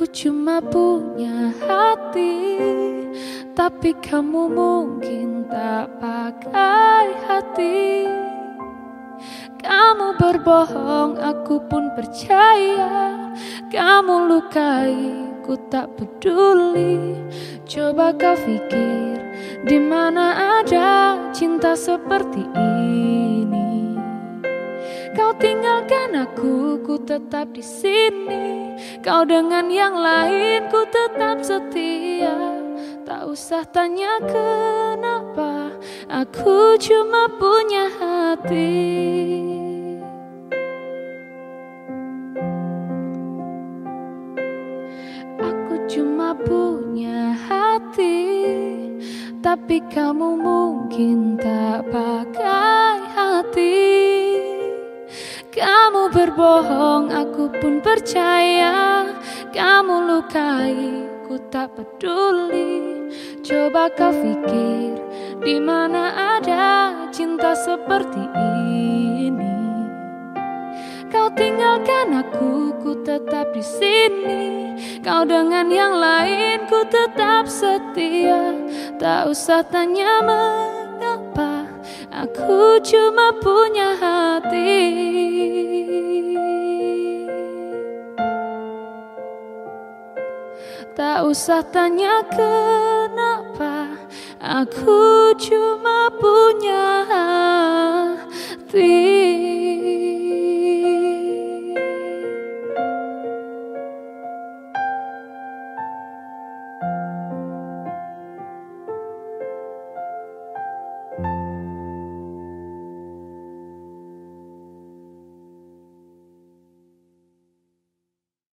Aku cuma punya hati Tapi kamu mungkin tak pakai hati. Kamu berbohong, aku pun percaya. Kamu lukai, ku tak peduli. Coba kau pikir di mana ada cinta seperti ini tetap di sini. Kau dengan yang lain, ku tetap setia. Tak usah tanya kenapa, aku cuma punya hati. Aku cuma punya hati, tapi kamu mungkin tak pakai berbohong, aku pun percaya. Kamu lukai, ku tak peduli. Coba kau pikir, di mana ada cinta seperti ini? Kau tinggalkan aku, ku tetap di sini. Kau dengan yang lain, ku tetap setia. Tak usah tanya mengapa, Aku cuma punya hati. Tak usah tanya kenapa Aku cuma punya hati.